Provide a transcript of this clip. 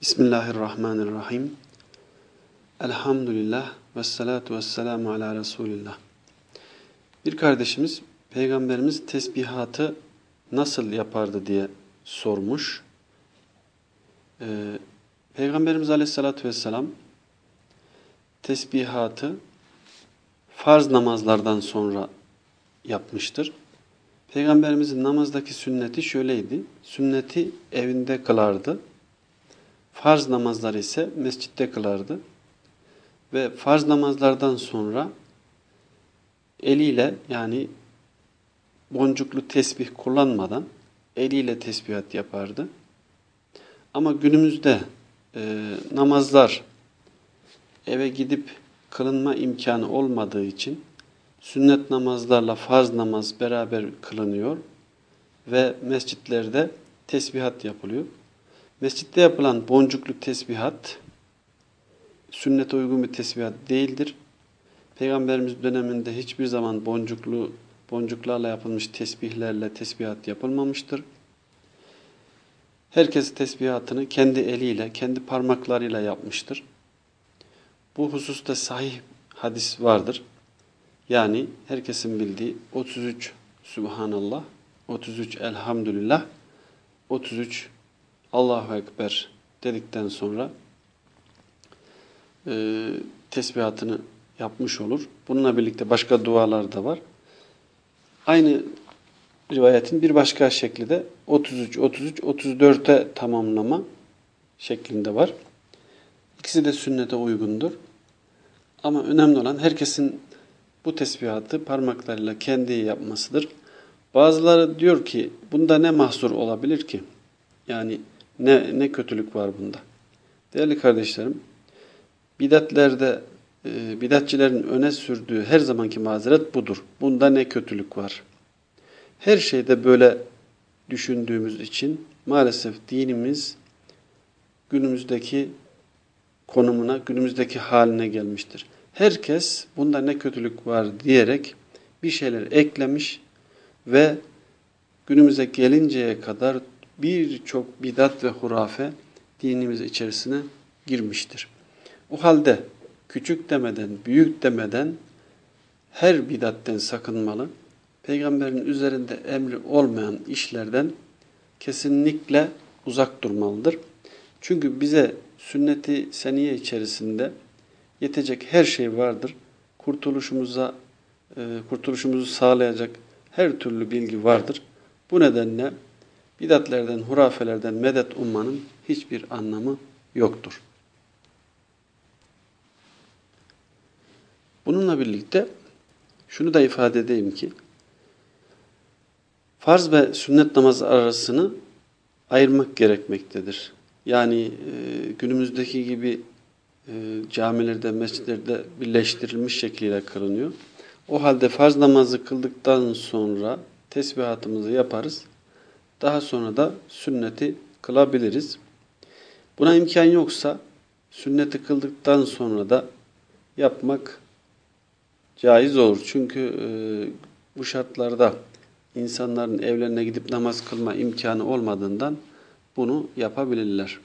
Bismillahirrahmanirrahim. Elhamdülillah ve salatu ve selamu ala Resulillah. Bir kardeşimiz Peygamberimiz tesbihatı nasıl yapardı diye sormuş. Ee, Peygamberimiz aleyhissalatü vesselam tesbihatı farz namazlardan sonra yapmıştır. Peygamberimizin namazdaki sünneti şöyleydi. Sünneti evinde kılardı. Farz namazları ise mescitte kılardı. Ve farz namazlardan sonra eliyle yani boncuklu tesbih kullanmadan eliyle tesbihat yapardı. Ama günümüzde e, namazlar eve gidip kılınma imkanı olmadığı için sünnet namazlarla farz namaz beraber kılınıyor ve mescitlerde tesbihat yapılıyor. Mescitte yapılan boncuklu tesbihat sünnete uygun bir tesbihat değildir. Peygamberimiz döneminde hiçbir zaman boncuklu boncuklarla yapılmış tesbihlerle tesbihat yapılmamıştır. Herkes tesbihatını kendi eliyle, kendi parmaklarıyla yapmıştır. Bu hususta sahih hadis vardır. Yani herkesin bildiği 33 Subhanallah, 33 Elhamdülillah, 33 Allahu Ekber dedikten sonra e, tesbihatını yapmış olur. Bununla birlikte başka dualar da var. Aynı rivayetin bir başka şekli de 33, 33, 34'e tamamlama şeklinde var. İkisi de sünnete uygundur. Ama önemli olan herkesin bu tesbihatı parmaklarıyla kendi yapmasıdır. Bazıları diyor ki bunda ne mahsur olabilir ki? Yani ne, ne kötülük var bunda? Değerli kardeşlerim, bidatlerde e, bidatçilerin öne sürdüğü her zamanki mazeret budur. Bunda ne kötülük var? Her şeyde böyle düşündüğümüz için maalesef dinimiz günümüzdeki konumuna, günümüzdeki haline gelmiştir. Herkes bunda ne kötülük var diyerek bir şeyler eklemiş ve günümüze gelinceye kadar birçok bidat ve hurafe dinimiz içerisine girmiştir. O halde küçük demeden, büyük demeden her bidatten sakınmalı. Peygamberin üzerinde emri olmayan işlerden kesinlikle uzak durmalıdır. Çünkü bize sünneti seniye içerisinde yetecek her şey vardır. Kurtuluşumuza e, kurtuluşumuzu sağlayacak her türlü bilgi vardır. Bu nedenle bidatlerden, hurafelerden medet ummanın hiçbir anlamı yoktur. Bununla birlikte şunu da ifade edeyim ki farz ve sünnet namazı arasını ayırmak gerekmektedir. Yani e, günümüzdeki gibi e, camilerde, mescitlerde birleştirilmiş şekliyle kılınıyor. O halde farz namazı kıldıktan sonra tesbihatımızı yaparız. Daha sonra da sünneti kılabiliriz. Buna imkan yoksa sünneti kıldıktan sonra da yapmak caiz olur. Çünkü e, bu şartlarda insanların evlerine gidip namaz kılma imkanı olmadığından bunu yapabilirler.